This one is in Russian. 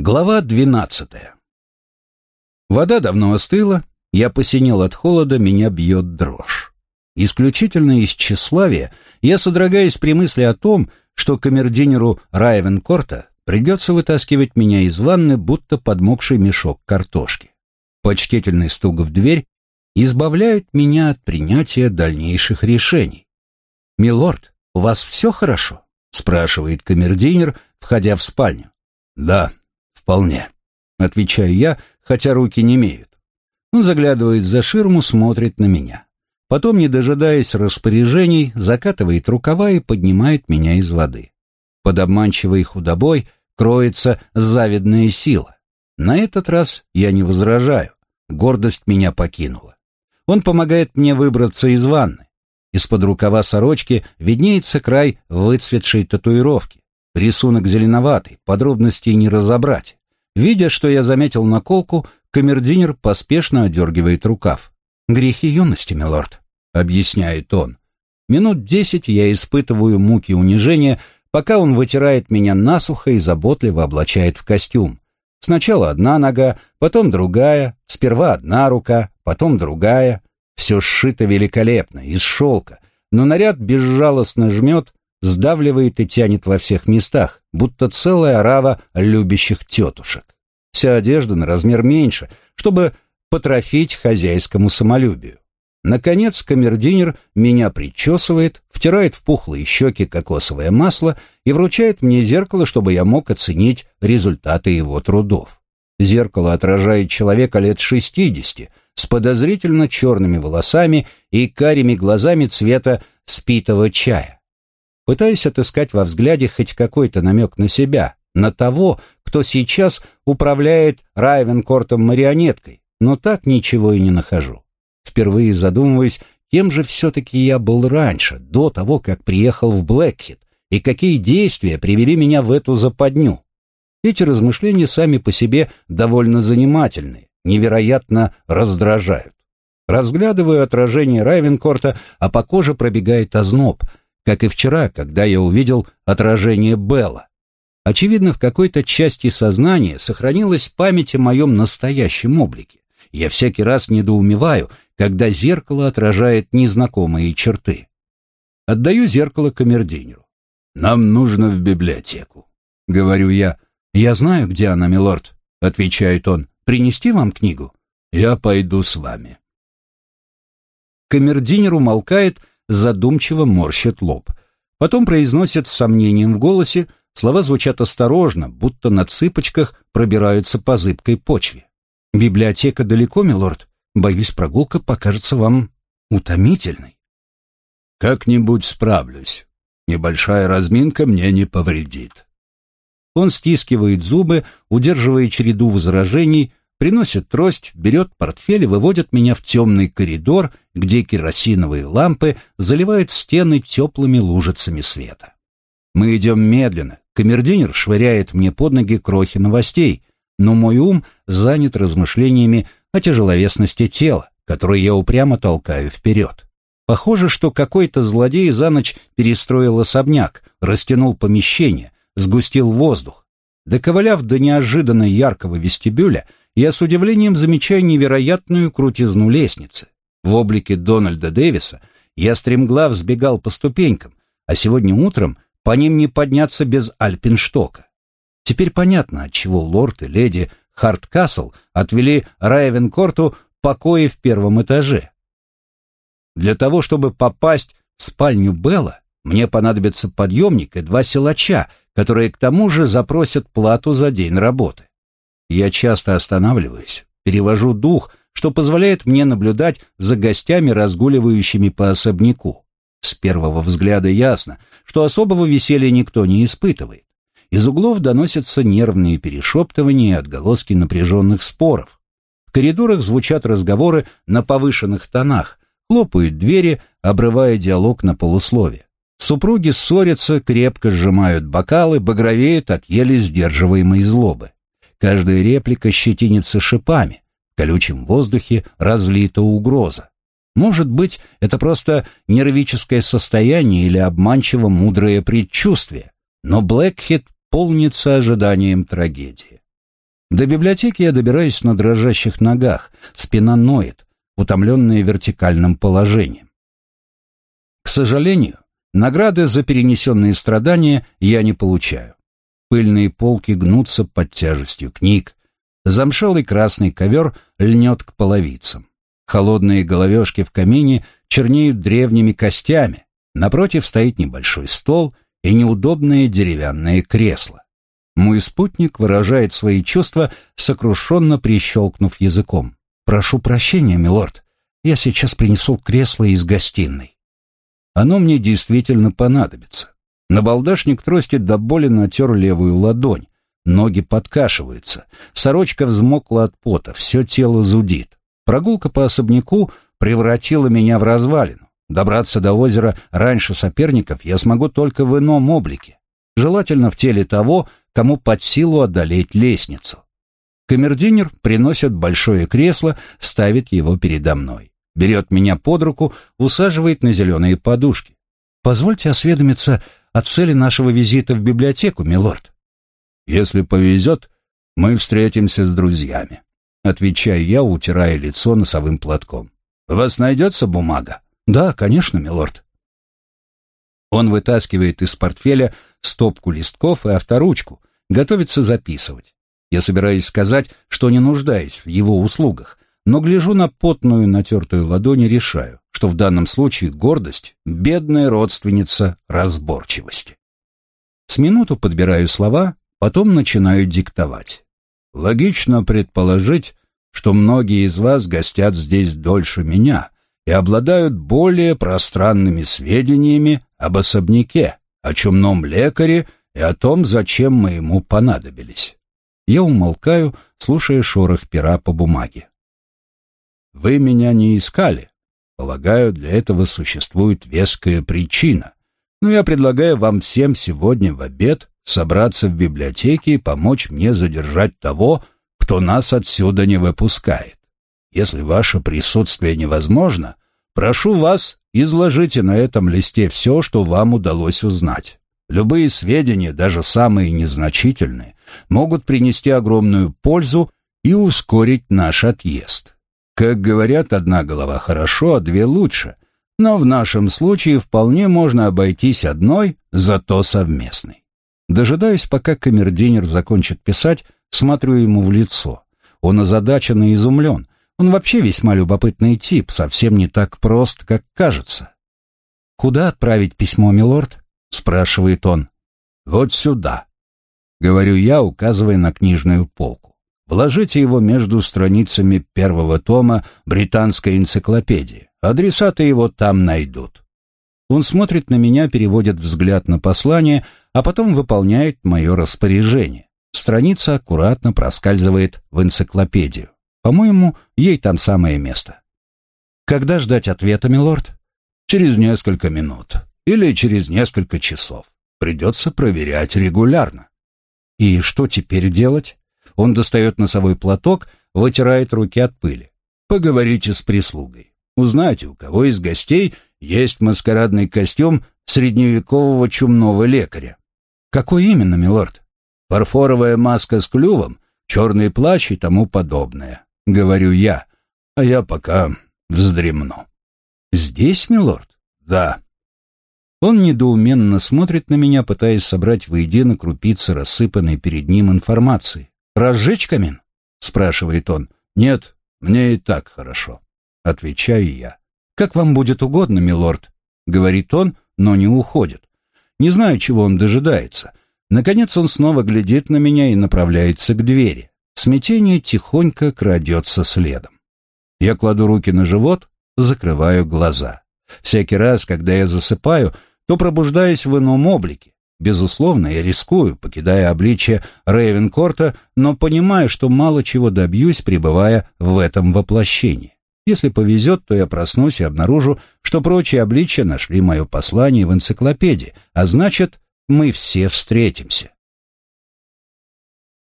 Глава двенадцатая. Вода давно остыла, я посинел от холода, меня бьет дрожь. Исключительно из тщеславия я содрогаюсь при мысли о том, что камердинеру Райвенкорта придется вытаскивать меня из ванны, будто подмокший мешок картошки. Почтительный стук в дверь избавляет меня от принятия дальнейших решений. «Милорд, у вас все хорошо?» — спрашивает камердинер, входя в спальню. «Да», «Вполне», — отвечаю я, хотя руки не имеют. Он заглядывает за ширму, смотрит на меня. Потом, не дожидаясь распоряжений, закатывает рукава и поднимает меня из воды. Под обманчивой худобой кроется завидная сила. На этот раз я не возражаю. Гордость меня покинула. Он помогает мне выбраться из ванны. Из-под рукава сорочки виднеется край выцветшей татуировки. Рисунок зеленоватый, подробностей не разобрать. Видя, что я заметил наколку, камердинер поспешно одергивает рукав. «Грехи юности, милорд», — объясняет он. Минут десять я испытываю муки унижения, пока он вытирает меня насухо и заботливо облачает в костюм. Сначала одна нога, потом другая, сперва одна рука, потом другая. Все сшито великолепно, из шелка, но наряд безжалостно жмет, сдавливает и тянет во всех местах, будто целая орава любящих тетушек. Вся одежда на размер меньше, чтобы потрофить хозяйскому самолюбию. Наконец камердинер меня причесывает, втирает в пухлые щеки кокосовое масло и вручает мне зеркало, чтобы я мог оценить результаты его трудов. Зеркало отражает человека лет шестидесяти, с подозрительно черными волосами и карими глазами цвета спитого чая пытаясь отыскать во взгляде хоть какой-то намек на себя, на того, кто сейчас управляет Райвенкортом марионеткой, но так ничего и не нахожу. Впервые задумываясь, кем же все-таки я был раньше, до того, как приехал в Блэкхит, и какие действия привели меня в эту западню. Эти размышления сами по себе довольно занимательны, невероятно раздражают. Разглядываю отражение Райвенкорта, а по коже пробегает озноб — как и вчера, когда я увидел отражение Белла. Очевидно, в какой-то части сознания сохранилась память о моем настоящем облике. Я всякий раз недоумеваю, когда зеркало отражает незнакомые черты. Отдаю зеркало камердинеру. «Нам нужно в библиотеку», — говорю я. «Я знаю, где она, милорд», — отвечает он. «Принести вам книгу?» «Я пойду с вами». Камердинер умолкает, задумчиво морщит лоб. Потом произносит с сомнением в голосе, слова звучат осторожно, будто на цыпочках пробираются по зыбкой почве. «Библиотека далеко, милорд? Боюсь, прогулка покажется вам утомительной». «Как-нибудь справлюсь. Небольшая разминка мне не повредит». Он стискивает зубы, удерживая череду возражений, приносит трость, берет портфель и выводит меня в темный коридор, где керосиновые лампы заливают стены теплыми лужицами света. Мы идем медленно, камердинер швыряет мне под ноги крохи новостей, но мой ум занят размышлениями о тяжеловесности тела, которое я упрямо толкаю вперед. Похоже, что какой-то злодей за ночь перестроил особняк, растянул помещение, сгустил воздух. Доковыляв до неожиданно яркого вестибюля, я с удивлением замечаю невероятную крутизну лестницы. В облике Дональда Дэвиса я стремглав сбегал по ступенькам, а сегодня утром по ним не подняться без альпинштока. Теперь понятно, отчего лорд и леди Харткасл отвели Райвенкорту покои в первом этаже. Для того, чтобы попасть в спальню Белла, мне понадобится подъемник и два силача, которые к тому же запросят плату за день работы. Я часто останавливаюсь, перевожу дух, что позволяет мне наблюдать за гостями, разгуливающими по особняку. С первого взгляда ясно, что особого веселья никто не испытывает. Из углов доносятся нервные перешептывания и отголоски напряженных споров. В коридорах звучат разговоры на повышенных тонах, хлопают двери, обрывая диалог на полуслове. Супруги ссорятся, крепко сжимают бокалы, багровеют от еле сдерживаемой злобы. Каждая реплика щетинится шипами. В колючем воздухе разлита угроза. Может быть, это просто нервическое состояние или обманчиво мудрое предчувствие, но Блэкхит полнится ожиданием трагедии. До библиотеки я добираюсь на дрожащих ногах, спина ноет, утомленная вертикальным положением. К сожалению, награды за перенесенные страдания я не получаю. Пыльные полки гнутся под тяжестью книг, замшелый красный ковер льнет к половицам. Холодные головешки в камине чернеют древними костями, напротив стоит небольшой стол и неудобное деревянное кресло. Мой спутник выражает свои чувства, сокрушенно прищелкнув языком. «Прошу прощения, милорд, я сейчас принесу кресло из гостиной». Оно мне действительно понадобится. Набалдашник трости до боли натер левую ладонь. Ноги подкашиваются. Сорочка взмокла от пота, все тело зудит. Прогулка по особняку превратила меня в развалину. Добраться до озера раньше соперников я смогу только в ином облике. Желательно в теле того, кому под силу одолеть лестницу. Камердинер приносит большое кресло, ставит его передо мной. Берет меня под руку, усаживает на зеленые подушки. «Позвольте осведомиться о цели нашего визита в библиотеку, милорд». «Если повезет, мы встретимся с друзьями», — отвечаю я, утирая лицо носовым платком. «У вас найдется бумага?» «Да, конечно, милорд». Он вытаскивает из портфеля стопку листков и авторучку, готовится записывать. Я собираюсь сказать, что не нуждаюсь в его услугах, но гляжу на потную натертую ладонь и решаю, что в данном случае гордость — бедная родственница разборчивости. С минуту подбираю слова, потом начинаю диктовать. Логично предположить, что многие из вас гостят здесь дольше меня и обладают более пространными сведениями об особняке, о чумном лекаре и о том, зачем мы ему понадобились. Я умолкаю, слушая шорох пера по бумаге. Вы меня не искали. Полагаю, для этого существует веская причина. Но я предлагаю вам всем сегодня в обед собраться в библиотеке и помочь мне задержать того, кто нас отсюда не выпускает. Если ваше присутствие невозможно, прошу вас, изложите на этом листе все, что вам удалось узнать. Любые сведения, даже самые незначительные, могут принести огромную пользу и ускорить наш отъезд. Как говорят, одна голова хорошо, а две лучше. Но в нашем случае вполне можно обойтись одной, зато совместной. Дожидаюсь, пока камердинер закончит писать, смотрю ему в лицо. Он озадачен и изумлен. Он вообще весьма любопытный тип, совсем не так прост, как кажется. «Куда отправить письмо, милорд?» — спрашивает он. «Вот сюда», — говорю я, указывая на книжную полку. «Вложите его между страницами первого тома британской энциклопедии. Адресаты его там найдут». Он смотрит на меня, переводит взгляд на послание, а потом выполняет мое распоряжение. Страница аккуратно проскальзывает в энциклопедию. По-моему, ей там самое место. «Когда ждать ответа, милорд?» «Через несколько минут», или через несколько часов. Придется проверять регулярно. И что теперь делать? Он достает носовой платок, вытирает руки от пыли. Поговорите с прислугой. Узнайте, у кого из гостей есть маскарадный костюм средневекового чумного лекаря. Какой именно, милорд? Фарфоровая маска с клювом, черный плащ и тому подобное. Говорю я, а я пока вздремну. Здесь, милорд? Да. Он недоуменно смотрит на меня, пытаясь собрать воедино крупицы рассыпанной перед ним информации. «Разжечь камин?» — спрашивает он. «Нет, мне и так хорошо», — отвечаю я. «Как вам будет угодно, милорд», — говорит он, но не уходит. Не знаю, чего он дожидается. Наконец он снова глядит на меня и направляется к двери. Смятение тихонько крадется следом. Я кладу руки на живот, закрываю глаза. Всякий раз, когда я засыпаю, то пробуждаюсь в ином облике. Безусловно, я рискую, покидая обличье Рейвенкорта, но понимаю, что мало чего добьюсь, пребывая в этом воплощении. Если повезет, то я проснусь и обнаружу, что прочие обличья нашли мое послание в энциклопедии, а значит, мы все встретимся.